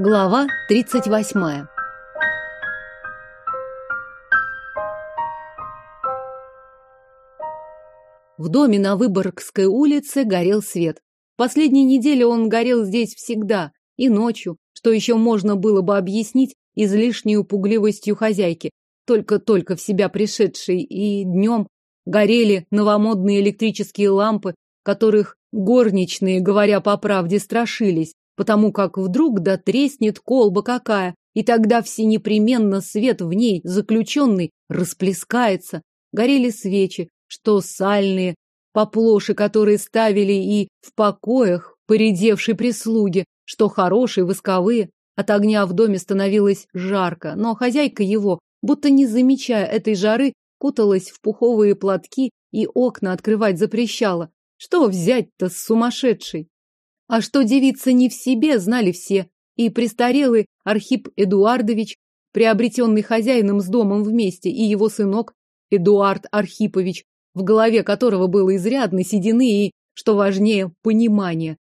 Глава 38. В доме на Выборгской улице горел свет. Последние недели он горел здесь всегда, и ночью, что еще можно было бы объяснить излишней пугливостью хозяйки, только-только в себя пришедшей, и днем горели новомодные электрические лампы, которых горничные, говоря по правде, страшились, потому как вдруг да треснет колба какая, и тогда все непременно свет в ней заключенный расплескается. Горели свечи, что сальные, поплоши, которые ставили и в покоях поредевшей прислуги, что хорошие восковые. От огня в доме становилось жарко, но хозяйка его, будто не замечая этой жары, куталась в пуховые платки и окна открывать запрещала. Что взять-то с сумасшедшей? А что девица не в себе, знали все. И престарелый Архип Эдуардович, приобретенный хозяином с домом вместе, и его сынок Эдуард Архипович, в голове которого было изрядно седины и, что важнее, понимание.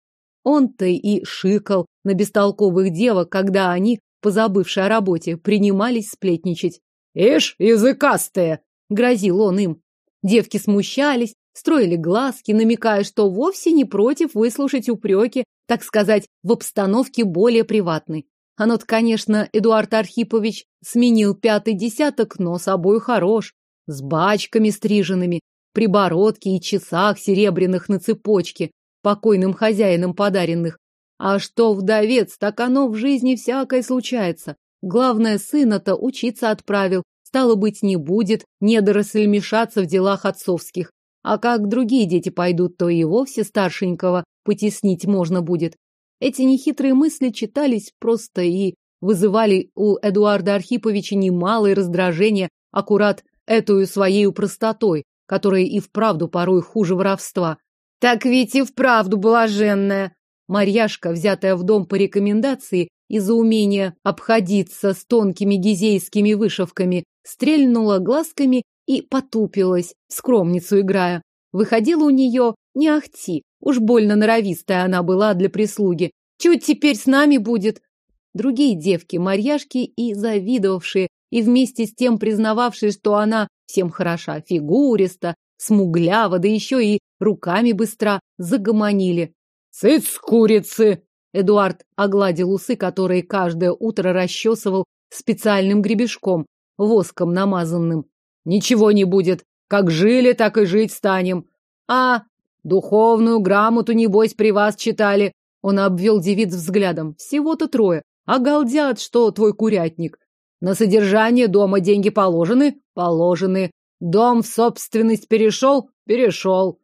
Он-то и шикал на бестолковых девок, когда они, позабывшие о работе, принимались сплетничать. «Ишь, языкастые!» — грозил он им. Девки смущались, строили глазки, намекая, что вовсе не против выслушать упреки, так сказать, в обстановке более приватной. Оно-то, конечно, Эдуард Архипович сменил пятый десяток, но собой хорош, с бачками стриженными, при бородке и часах серебряных на цепочке, покойным хозяином подаренных. А что вдовец, так оно в жизни всякое случается. Главное, сына-то учиться отправил, стало быть, не будет недоросль мешаться в делах отцовских. А как другие дети пойдут, то и вовсе старшенького потеснить можно будет. Эти нехитрые мысли читались просто и вызывали у Эдуарда Архиповича немалое раздражение аккурат эту своей простотой, которая и вправду порой хуже воровства. Так ведь и вправду блаженная. Марьяшка, взятая в дом по рекомендации из-за умения обходиться с тонкими гизейскими вышивками, стрельнула глазками и потупилась, скромницу играя. Выходила у нее не ахти, уж больно норовистая она была для прислуги. Чуть теперь с нами будет. Другие девки, марьяшки и завидовавшие, и вместе с тем признававшие, что она всем хороша, фигуриста, смуглява, да еще и руками быстра, загомонили. «Цыц, курицы!» Эдуард огладил усы, которые каждое утро расчесывал специальным гребешком, воском намазанным. Ничего не будет. Как жили, так и жить станем. А, духовную грамоту, небось, при вас читали. Он обвел девиц взглядом. Всего-то трое. А галдят, что твой курятник. На содержание дома деньги положены? Положены. Дом в собственность перешел? Перешел.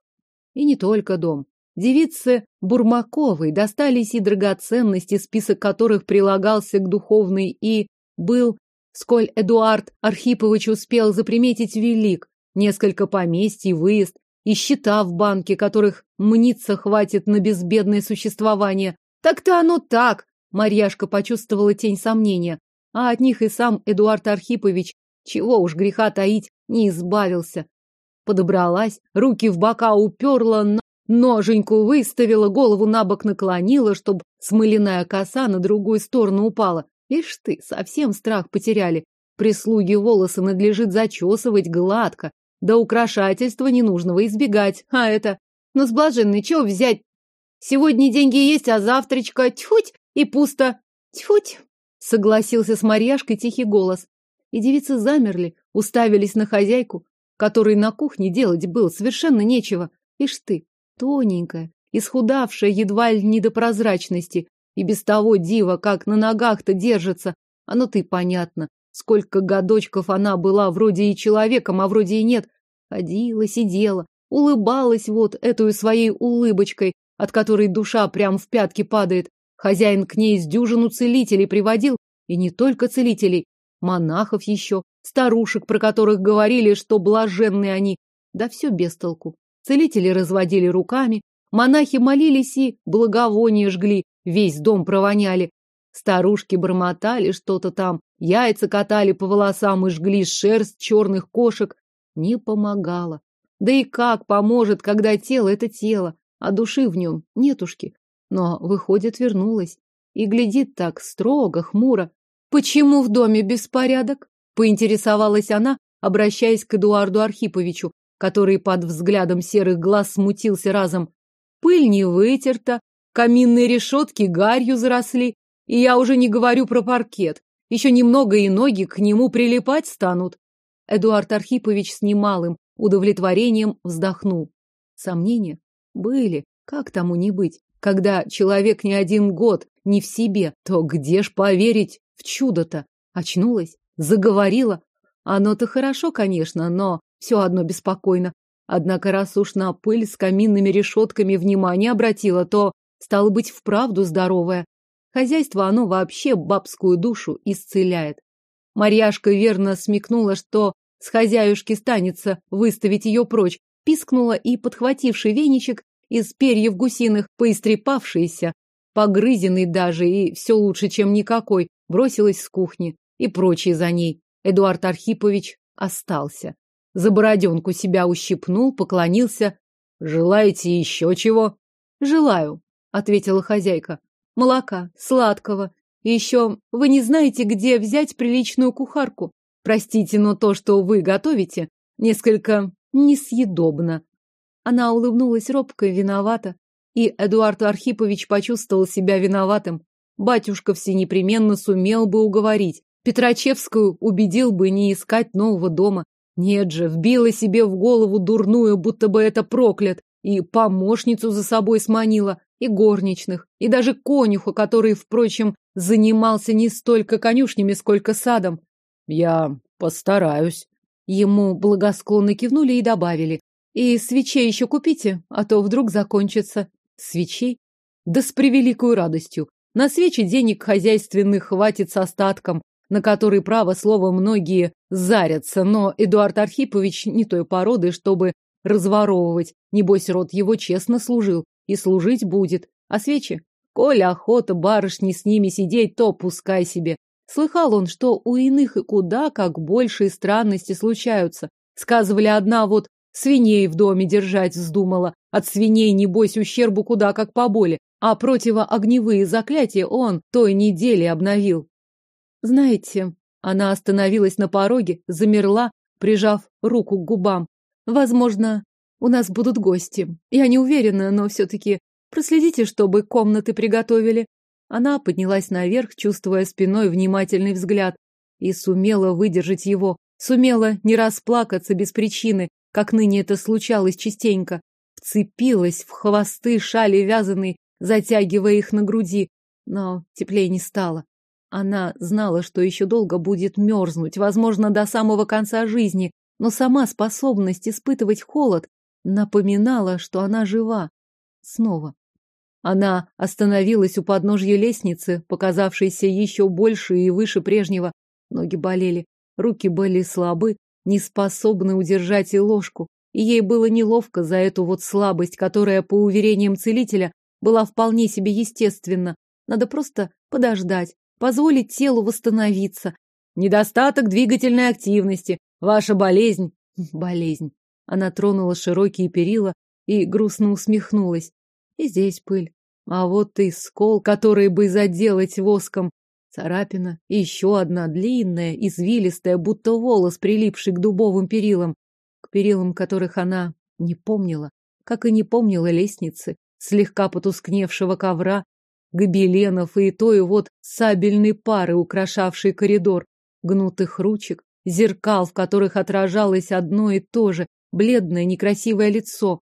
И не только дом. Девице Бурмаковой достались и драгоценности, список которых прилагался к духовной и был сколь Эдуард Архипович успел заприметить велик, несколько поместий, выезд и счета в банке, которых мниться хватит на безбедное существование. Так-то оно так, Марьяшка почувствовала тень сомнения, а от них и сам Эдуард Архипович, чего уж греха таить, не избавился. Подобралась, руки в бока уперла, ноженьку выставила, голову на бок наклонила, чтобы смоляная коса на другую сторону упала. Ишь ты, совсем страх потеряли. Прислуги волосы надлежит зачесывать гладко, да украшательства ненужного избегать. А это... Ну, с блаженной, чего взять? Сегодня деньги есть, а завтрачка тьфуть и пусто. Тьфуть, согласился с Марьяшкой тихий голос. И девицы замерли, уставились на хозяйку, которой на кухне делать было совершенно нечего. Ишь ты, тоненькая, исхудавшая едва ли не до прозрачности, и без того дива, как на ногах-то держится. Оно-то и понятно. Сколько годочков она была вроде и человеком, а вроде и нет. Ходила, сидела, улыбалась вот этой своей улыбочкой, от которой душа прям в пятки падает. Хозяин к ней с дюжину целителей приводил, и не только целителей, монахов еще, старушек, про которых говорили, что блаженные они. Да все без толку. Целители разводили руками, монахи молились и благовония жгли, Весь дом провоняли. Старушки бормотали что-то там, яйца катали по волосам и жгли шерсть черных кошек. Не помогало. Да и как поможет, когда тело — это тело, а души в нем нетушки. Но, выходит, вернулась. и глядит так строго, хмуро. Почему в доме беспорядок? Поинтересовалась она, обращаясь к Эдуарду Архиповичу, который под взглядом серых глаз смутился разом. Пыль не вытерта, каминные решетки гарью заросли, и я уже не говорю про паркет. Еще немного и ноги к нему прилипать станут. Эдуард Архипович с немалым удовлетворением вздохнул. Сомнения были, как тому не быть. Когда человек не один год не в себе, то где ж поверить в чудо-то? Очнулась, заговорила. Оно-то хорошо, конечно, но все одно беспокойно. Однако раз уж на пыль с каминными решетками внимание обратила, то, стало быть, вправду здоровая. Хозяйство оно вообще бабскую душу исцеляет. Марьяшка верно смекнула, что с хозяюшки станется выставить ее прочь, пискнула и, подхвативший веничек из перьев гусиных, поистрепавшийся, погрызенный даже и все лучше, чем никакой, бросилась с кухни, и прочие за ней. Эдуард Архипович остался. За бороденку себя ущипнул, поклонился. «Желаете еще чего?» «Желаю», — ответила хозяйка. «Молока, сладкого. И еще вы не знаете, где взять приличную кухарку. Простите, но то, что вы готовите, несколько несъедобно». Она улыбнулась робко и виновата. И Эдуард Архипович почувствовал себя виноватым. Батюшка все непременно сумел бы уговорить. Петрачевскую убедил бы не искать нового дома. Нет же, вбила себе в голову дурную, будто бы это проклят, и помощницу за собой сманила, и горничных, и даже конюха, который, впрочем, занимался не столько конюшнями, сколько садом. Я постараюсь. Ему благосклонно кивнули и добавили. И свечей еще купите, а то вдруг закончится. Свечей? Да с превеликой радостью. На свечи денег хозяйственных хватит с остатком, на который, право слово, многие зарятся, но Эдуард Архипович не той породы, чтобы разворовывать. Небось, род его честно служил и служить будет. А свечи? Коль охота барышни с ними сидеть, то пускай себе. Слыхал он, что у иных и куда как большие странности случаются. Сказывали, одна вот свиней в доме держать вздумала. От свиней, небось, ущербу куда как поболе. А противоогневые заклятия он той недели обновил. Знаете, она остановилась на пороге, замерла, прижав руку к губам. Возможно, у нас будут гости. Я не уверена, но все-таки проследите, чтобы комнаты приготовили. Она поднялась наверх, чувствуя спиной внимательный взгляд, и сумела выдержать его, сумела не расплакаться без причины, как ныне это случалось частенько, вцепилась в хвосты шали вязаной, затягивая их на груди, но теплее не стало. Она знала, что еще долго будет мерзнуть, возможно, до самого конца жизни, но сама способность испытывать холод напоминала, что она жива. Снова. Она остановилась у подножья лестницы, показавшейся еще больше и выше прежнего. Ноги болели, руки были слабы, не способны удержать и ложку. И ей было неловко за эту вот слабость, которая, по уверениям целителя, была вполне себе естественна. Надо просто подождать, позволить телу восстановиться. Недостаток двигательной активности, ваша болезнь. Болезнь. Она тронула широкие перила и грустно усмехнулась. И здесь пыль. А вот и скол, который бы заделать воском. Царапина. И еще одна длинная, извилистая, будто волос, прилипший к дубовым перилам. К перилам которых она не помнила. Как и не помнила лестницы, слегка потускневшего ковра, гобеленов и той вот сабельной пары, украшавшей коридор, гнутых ручек, зеркал, в которых отражалось одно и то же, бледное некрасивое лицо.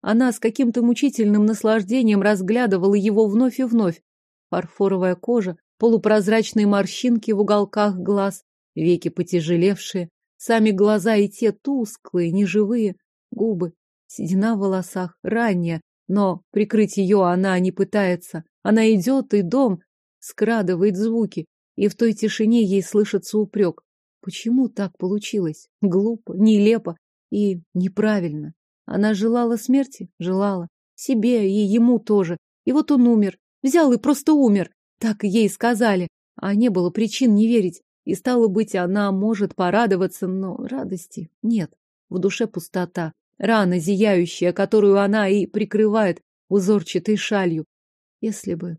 Она с каким-то мучительным наслаждением разглядывала его вновь и вновь. Фарфоровая кожа, полупрозрачные морщинки в уголках глаз, веки потяжелевшие, сами глаза и те тусклые, неживые, губы, седина в волосах, ранняя, но прикрыть ее она не пытается. Она идет, и дом скрадывает звуки, и в той тишине ей слышится упрек. Почему так получилось? Глупо, нелепо и неправильно. Она желала смерти? Желала. Себе и ему тоже. И вот он умер. Взял и просто умер. Так ей сказали. А не было причин не верить. И стало быть, она может порадоваться, но радости нет. В душе пустота. Рана зияющая, которую она и прикрывает узорчатой шалью. Если бы...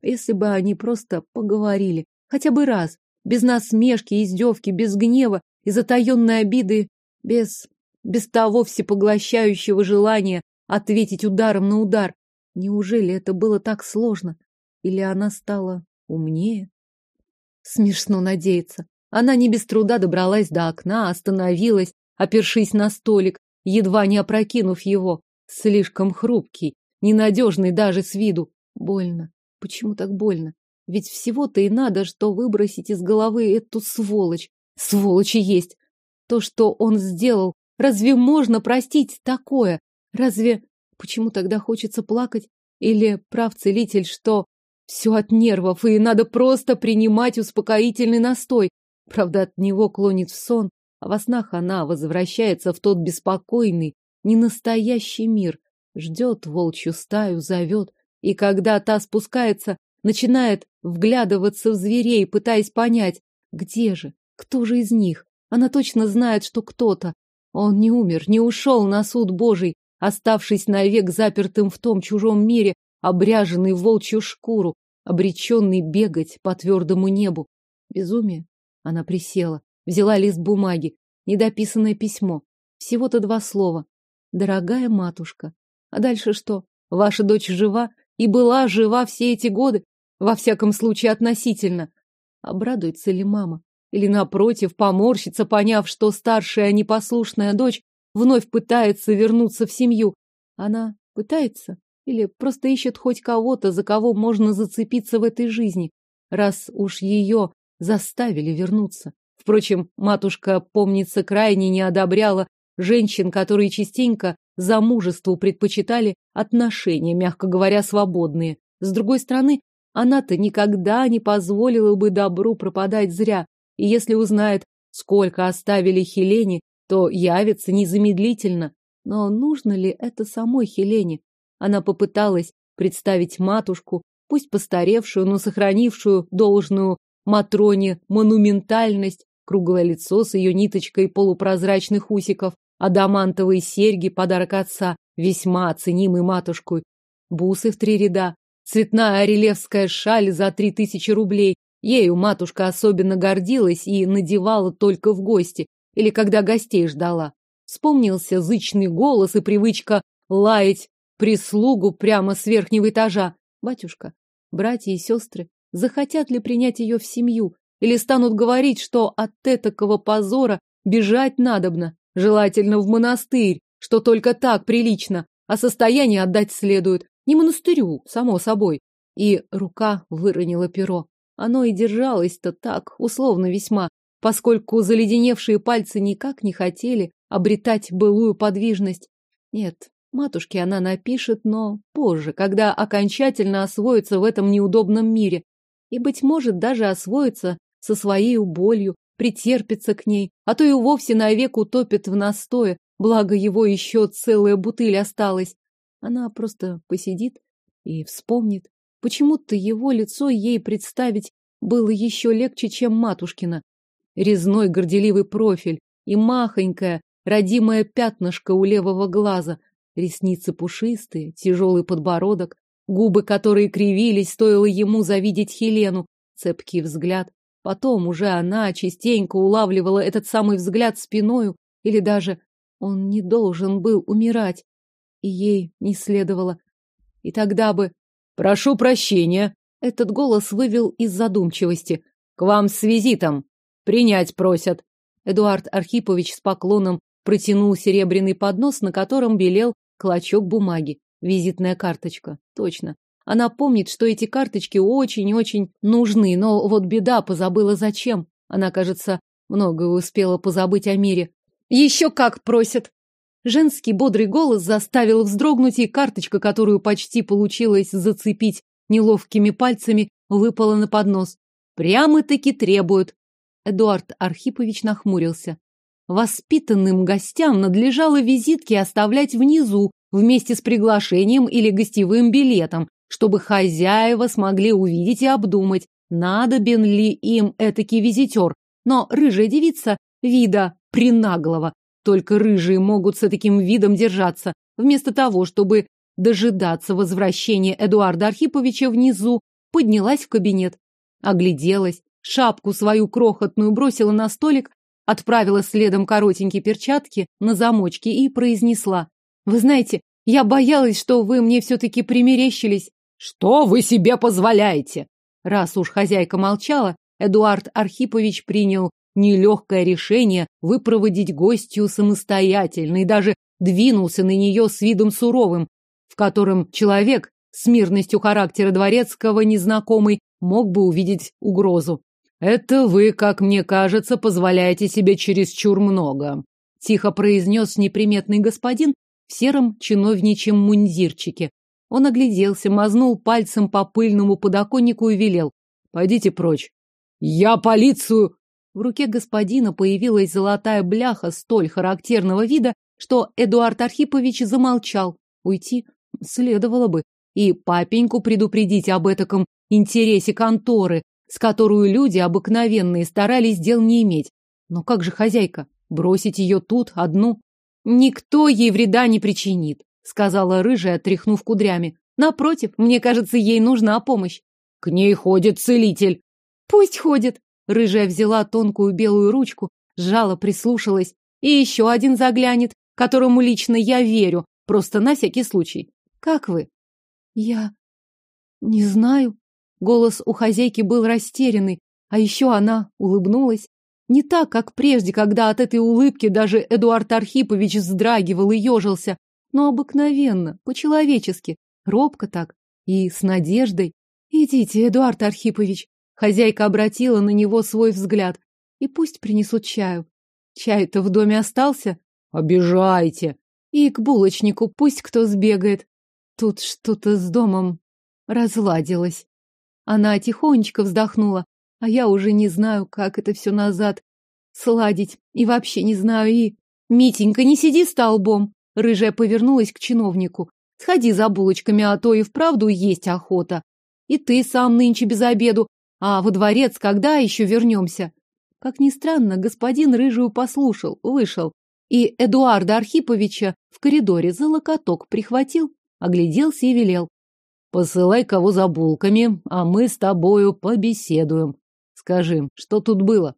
Если бы они просто поговорили, хотя бы раз, без насмешки, издевки, без гнева и затаенной обиды, без... без того всепоглощающего желания ответить ударом на удар. Неужели это было так сложно? Или она стала умнее? Смешно надеяться. Она не без труда добралась до окна, остановилась, опершись на столик, едва не опрокинув его. Слишком хрупкий, ненадежный даже с виду. Больно. Почему так больно? Ведь всего-то и надо, что выбросить из головы эту сволочь. Сволочи есть. То, что он сделал, разве можно простить такое? Разве... Почему тогда хочется плакать? Или прав целитель, что все от нервов, и надо просто принимать успокоительный настой. Правда, от него клонит в сон, а во снах она возвращается в тот беспокойный, ненастоящий мир. Ждет волчью стаю, зовет, и когда та спускается, начинает вглядываться в зверей, пытаясь понять, где же, кто же из них. Она точно знает, что кто-то. Он не умер, не ушел на суд Божий, оставшись навек запертым в том чужом мире, обряженный в волчью шкуру, обреченный бегать по твердому небу. Безумие. Она присела, взяла лист бумаги, недописанное письмо. Всего-то два слова. Дорогая матушка. А дальше что? Ваша дочь жива и была жива все эти годы? Во всяком случае, относительно. Обрадуется ли мама? Или, напротив, поморщится, поняв, что старшая непослушная дочь вновь пытается вернуться в семью? Она пытается? Или просто ищет хоть кого-то, за кого можно зацепиться в этой жизни, раз уж ее заставили вернуться? Впрочем, матушка, помнится, крайне не одобряла женщин, которые частенько замужеству предпочитали отношения, мягко говоря, свободные. С другой стороны, она-то никогда не позволила бы добру пропадать зря, и если узнает, сколько оставили Хелене, то явится незамедлительно. Но нужно ли это самой Хелене? Она попыталась представить матушку, пусть постаревшую, но сохранившую должную Матроне монументальность, круглое лицо с ее ниточкой полупрозрачных усиков, адамантовые серьги, подарок отца, весьма оценимый матушкой, бусы в три ряда, цветная орелевская шаль за три тысячи рублей. Ею матушка особенно гордилась и надевала только в гости или когда гостей ждала. Вспомнился зычный голос и привычка лаять прислугу прямо с верхнего этажа. Батюшка, братья и сестры, захотят ли принять ее в семью, или станут говорить, что от этакого позора бежать надобно, желательно в монастырь, что только так прилично, а состояние отдать следует, не монастырю, само собой. И рука выронила перо. Оно и держалось-то так, условно весьма, поскольку заледеневшие пальцы никак не хотели обретать былую подвижность. Нет, Матушке она напишет, но позже, когда окончательно освоится в этом неудобном мире. И, быть может, даже освоится со своей болью, претерпится к ней, а то и вовсе навек утопит в настое, благо его еще целая бутыль осталась. Она просто посидит и вспомнит. Почему-то его лицо ей представить было еще легче, чем матушкина. Резной горделивый профиль и махонькое, родимое пятнышко у левого глаза, Ресницы пушистые, тяжелый подбородок, губы, которые кривились, стоило ему завидеть Хелену, цепкий взгляд. Потом уже она частенько улавливала этот самый взгляд спиною, или даже он не должен был умирать, и ей не следовало. И тогда бы... «Прошу прощения!» Этот голос вывел из задумчивости. «К вам с визитом! Принять просят!» Эдуард Архипович с поклоном протянул серебряный поднос, на котором белел Клочок бумаги, визитная карточка. Точно. Она помнит, что эти карточки очень-очень нужны, но вот беда, позабыла зачем. Она, кажется, многое успела позабыть о мире. Еще как просят. Женский бодрый голос заставил вздрогнуть, и карточка, которую почти получилось зацепить неловкими пальцами, выпала на поднос. Прямо-таки требуют. Эдуард Архипович нахмурился. Воспитанным гостям надлежало визитки оставлять внизу вместе с приглашением или гостевым билетом, чтобы хозяева смогли увидеть и обдумать, надобен ли им этакий визитер. Но рыжая девица вида принаглого. Только рыжие могут с таким видом держаться. Вместо того, чтобы дожидаться возвращения Эдуарда Архиповича внизу, поднялась в кабинет. Огляделась, шапку свою крохотную бросила на столик, отправила следом коротенькие перчатки на замочке и произнесла. «Вы знаете, я боялась, что вы мне все-таки примерещились». «Что вы себе позволяете?» Раз уж хозяйка молчала, Эдуард Архипович принял нелегкое решение выпроводить гостью самостоятельно и даже двинулся на нее с видом суровым, в котором человек с мирностью характера дворецкого незнакомый мог бы увидеть угрозу. «Это вы, как мне кажется, позволяете себе чересчур много», — тихо произнес неприметный господин в сером чиновничьем мундирчике. Он огляделся, мазнул пальцем по пыльному подоконнику и велел. «Пойдите прочь». «Я полицию!» В руке господина появилась золотая бляха столь характерного вида, что Эдуард Архипович замолчал. Уйти следовало бы. И папеньку предупредить об этом интересе конторы, с которую люди обыкновенные старались дел не иметь. Но как же хозяйка? Бросить ее тут, одну? Никто ей вреда не причинит, сказала рыжая, тряхнув кудрями. Напротив, мне кажется, ей нужна помощь. К ней ходит целитель. Пусть ходит. Рыжая взяла тонкую белую ручку, сжала, прислушалась. И еще один заглянет, которому лично я верю, просто на всякий случай. Как вы? Я не знаю. Голос у хозяйки был растерянный, а еще она улыбнулась. Не так, как прежде, когда от этой улыбки даже Эдуард Архипович вздрагивал и ежился, но обыкновенно, по-человечески, робко так и с надеждой. «Идите, Эдуард Архипович, Хозяйка обратила на него свой взгляд. И пусть принесут чаю. Чай-то в доме остался? Обижайте. И к булочнику пусть кто сбегает. Тут что-то с домом разладилось. Она тихонечко вздохнула, а я уже не знаю, как это все назад сладить. И вообще не знаю, и... Митенька, не сиди столбом. Рыжая повернулась к чиновнику. Сходи за булочками, а то и вправду есть охота. И ты сам нынче без обеду, а во дворец когда еще вернемся? Как ни странно, господин Рыжую послушал, вышел. И Эдуарда Архиповича в коридоре за локоток прихватил, огляделся и велел. Посылай кого за булками, а мы с тобою побеседуем. Скажи, что тут было?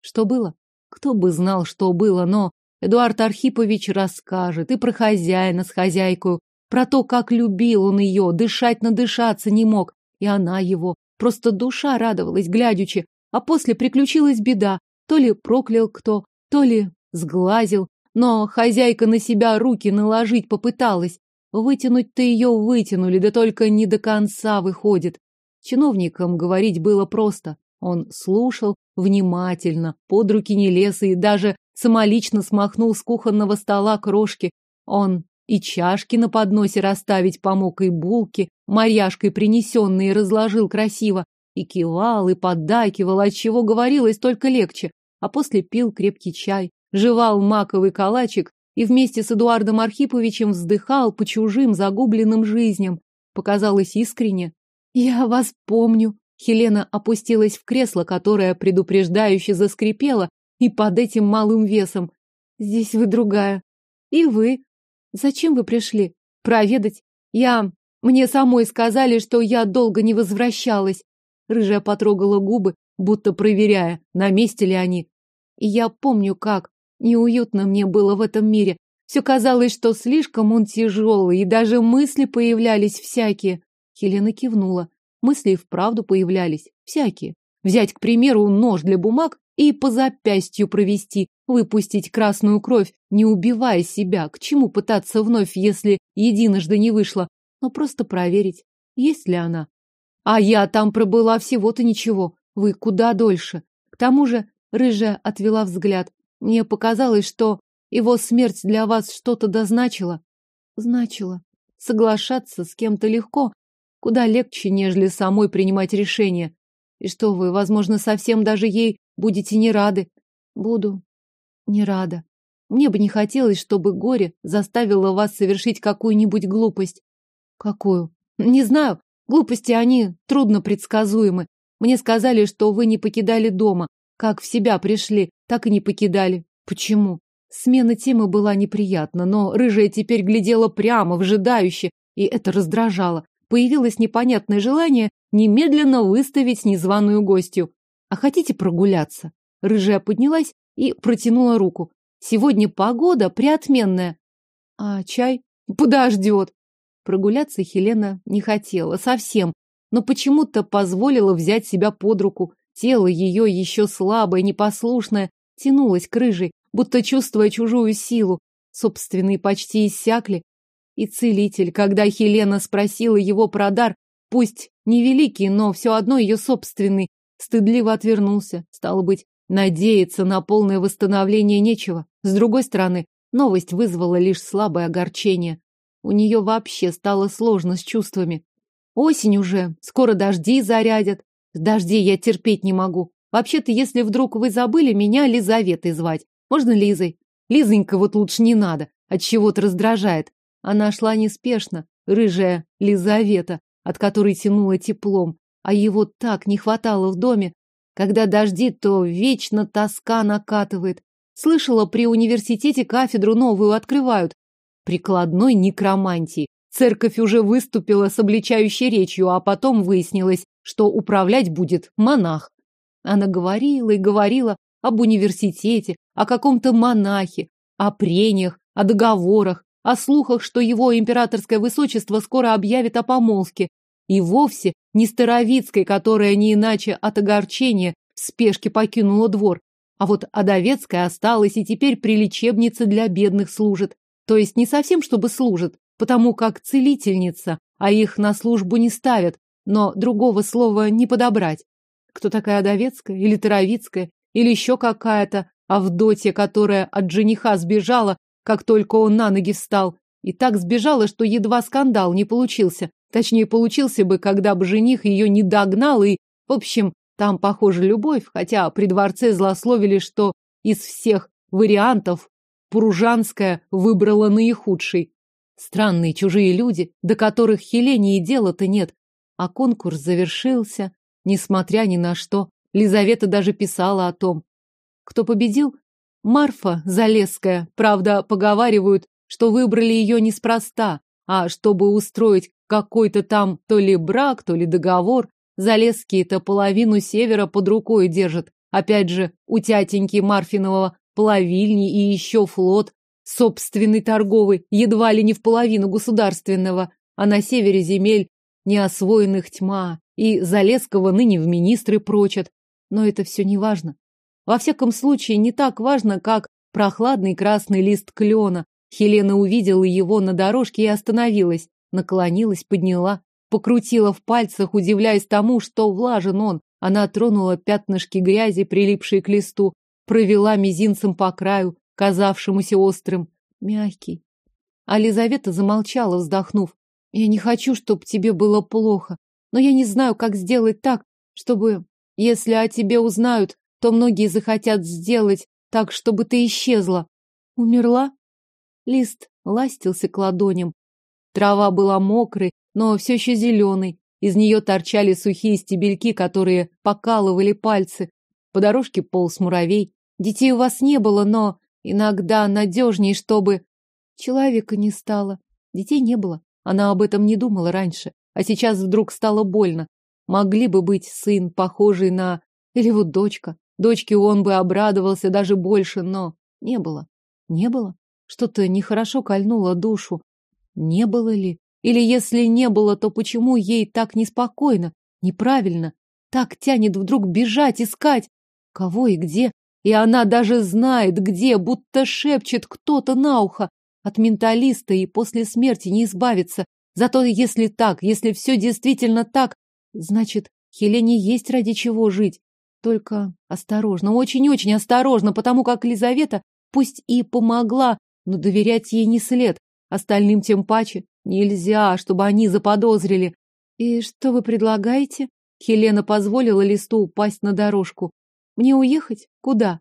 Что было? Кто бы знал, что было, но Эдуард Архипович расскажет и про хозяина с хозяйкой, про то, как любил он ее, дышать надышаться не мог, и она его, Просто душа радовалась, глядячи, а после приключилась беда. То ли проклял кто, то ли сглазил, но хозяйка на себя руки наложить попыталась. Вытянуть-то ее вытянули, да только не до конца выходит. Чиновникам говорить было просто. Он слушал внимательно, под руки не лез и даже самолично смахнул с кухонного стола крошки. Он и чашки на подносе расставить помог, и булки, Марьяшкой принесенные, разложил красиво, и кивал, и поддакивал, отчего говорилось только легче, а после пил крепкий чай, жевал маковый калачик и вместе с Эдуардом Архиповичем вздыхал по чужим загубленным жизням. Показалось искренне. «Я вас помню». Хелена опустилась в кресло, которое предупреждающе заскрипело, и под этим малым весом. «Здесь вы другая. И вы. Зачем вы пришли? Проведать? Я... Мне самой сказали, что я долго не возвращалась. Рыжая потрогала губы, будто проверяя, на месте ли они. И я помню, как неуютно мне было в этом мире. Все казалось, что слишком он тяжелый, и даже мысли появлялись всякие. Хелена кивнула. Мысли и вправду появлялись, всякие. Взять, к примеру, нож для бумаг и по запястью провести, выпустить красную кровь, не убивая себя. К чему пытаться вновь, если единожды не вышло? Но просто проверить, есть ли она. А я там пробыла всего-то ничего. Вы куда дольше. К тому же рыжая отвела взгляд. Мне показалось, что его смерть для вас что-то дозначила. Значила. Соглашаться с кем-то легко, куда легче, нежели самой принимать решение. И что вы, возможно, совсем даже ей будете не рады. Буду не рада. Мне бы не хотелось, чтобы горе заставило вас совершить какую-нибудь глупость. Какую? Не знаю. Глупости они трудно предсказуемы. Мне сказали, что вы не покидали дома. Как в себя пришли, так и не покидали. Почему? Смена темы была неприятна, но рыжая теперь глядела прямо, вжидающе, и это раздражало. Появилось непонятное желание немедленно выставить незваную гостью. А хотите прогуляться? Рыжая поднялась и протянула руку. Сегодня погода приотменная. А чай подождет. Прогуляться Хелена не хотела совсем, но почему-то позволила взять себя под руку. Тело ее еще слабое, непослушное, тянулось к рыжей, будто чувствуя чужую силу. Собственные почти иссякли. И целитель, когда Хелена спросила его про дар, пусть невеликий, но все одно ее собственный, стыдливо отвернулся. Стало быть, надеяться на полное восстановление нечего. С другой стороны, новость вызвала лишь слабое огорчение. У нее вообще стало сложно с чувствами. Осень уже, скоро дожди зарядят. Дождей я терпеть не могу. Вообще-то, если вдруг вы забыли, меня Лизаветой звать. Можно Лизой? Лизонька вот лучше не надо, от чего-то раздражает. Она шла неспешно, рыжая Лизавета, от которой тянуло теплом, а его так не хватало в доме. Когда дожди, то вечно тоска накатывает. Слышала, при университете кафедру новую открывают. Прикладной некромантии. Церковь уже выступила с обличающей речью, а потом выяснилось, что управлять будет монах. Она говорила и говорила об университете, о каком-то монахе, о прениях, о договорах, о слухах, что его императорское высочество скоро объявит о помолвке, и вовсе не Старовицкой, которая не иначе от огорчения в спешке покинула двор, а вот Адовецкая осталась и теперь при лечебнице для бедных служит. То есть не совсем, чтобы служит, потому как целительница, а их на службу не ставят, но другого слова не подобрать. Кто такая Адовецкая или Таровицкая, или еще какая-то Авдотья, которая от жениха сбежала, как только он на ноги встал, и так сбежала, что едва скандал не получился. Точнее, получился бы, когда бы жених ее не догнал, и, в общем, там, похоже, любовь, хотя при дворце злословили, что из всех вариантов Пружанская выбрала наихудший. Странные чужие люди, до которых Хелене и дела-то нет. А конкурс завершился, несмотря ни на что. Лизавета даже писала о том. Кто победил? Марфа Залесская. Правда, поговаривают, что выбрали ее неспроста, а чтобы устроить какой-то там то ли брак, то ли договор. Залесские-то половину севера под рукой держат. Опять же, у тятеньки Марфинового плавильни и еще флот, собственный торговый, едва ли не в половину государственного, а на севере земель неосвоенных тьма, и Залесского ныне в министры прочат. Но это все не важно. Во всяком случае, не так важно, как прохладный красный лист клена. Хелена увидела его на дорожке и остановилась, наклонилась, подняла, покрутила в пальцах, удивляясь тому, что влажен он. Она тронула пятнышки грязи, прилипшие к листу, провела мизинцем по краю, казавшемуся острым, мягкий. А Лизавета замолчала, вздохнув. Я не хочу, чтобы тебе было плохо, но я не знаю, как сделать так, чтобы, если о тебе узнают, то многие захотят сделать так, чтобы ты исчезла. Умерла? Лист ластился к ладоням. Трава была мокрой, но все еще зеленой. Из нее торчали сухие стебельки, которые покалывали пальцы. По дорожке полз муравей. Детей у вас не было, но иногда надежнее, чтобы... Человека не стало. Детей не было. Она об этом не думала раньше. А сейчас вдруг стало больно. Могли бы быть сын, похожий на... Или вот дочка. Дочке он бы обрадовался даже больше, но не было. Не было. Что-то нехорошо кольнуло душу. Не было ли? Или если не было, то почему ей так неспокойно, неправильно? Так тянет вдруг бежать, искать. Кого и где? И она даже знает, где, будто шепчет кто-то на ухо. От менталиста и после смерти не избавиться. Зато если так, если все действительно так, значит, Хелене есть ради чего жить. Только осторожно, очень-очень осторожно, потому как Лизавета пусть и помогла, но доверять ей не след. Остальным тем паче. Нельзя, чтобы они заподозрили. И что вы предлагаете? Хелена позволила листу упасть на дорожку. Мне уехать? Куда?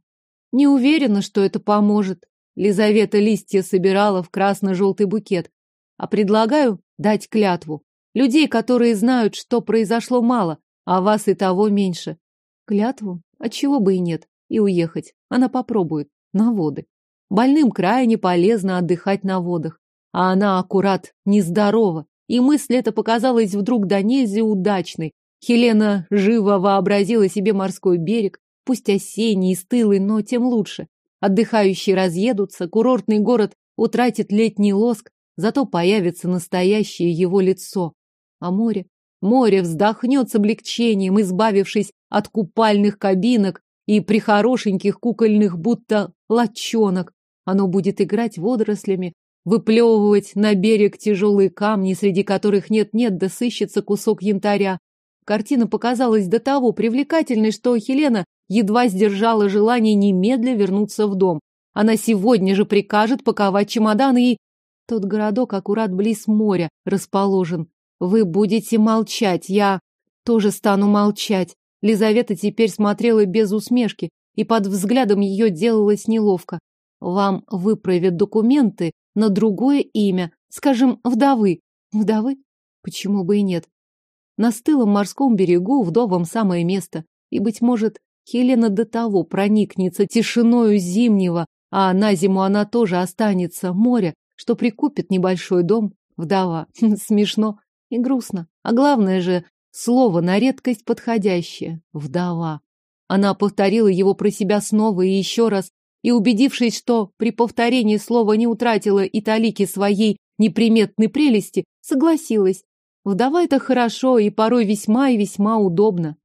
Не уверена, что это поможет. Лизавета листья собирала в красно-желтый букет. А предлагаю дать клятву. Людей, которые знают, что произошло мало, а вас и того меньше. Клятву? Отчего бы и нет. И уехать. Она попробует. На воды. Больным крайне полезно отдыхать на водах. А она аккурат нездорова. И мысль эта показалась вдруг до нельзя удачной. Хелена живо вообразила себе морской берег, пусть осенний и стылый, но тем лучше. Отдыхающие разъедутся, курортный город утратит летний лоск, зато появится настоящее его лицо. А море? Море вздохнет с облегчением, избавившись от купальных кабинок и прихорошеньких кукольных будто лочонок. Оно будет играть водорослями, выплевывать на берег тяжелые камни, среди которых нет-нет, да сыщется кусок янтаря. Картина показалась до того привлекательной, что Хелена едва сдержала желание немедля вернуться в дом. Она сегодня же прикажет паковать чемоданы и... Тот городок аккурат близ моря расположен. Вы будете молчать, я тоже стану молчать. Лизавета теперь смотрела без усмешки, и под взглядом ее делалось неловко. Вам выправят документы на другое имя, скажем, вдовы. Вдовы? Почему бы и нет? На стылом морском берегу вдовам самое место. И, быть может, Хелена до того проникнется тишиною зимнего, а на зиму она тоже останется, моря, что прикупит небольшой дом, вдова. Смешно и грустно. А главное же, слово на редкость подходящее — вдова. Она повторила его про себя снова и еще раз, и, убедившись, что при повторении слова не утратила и талики своей неприметной прелести, согласилась. Вдова — это хорошо и порой весьма и весьма удобно.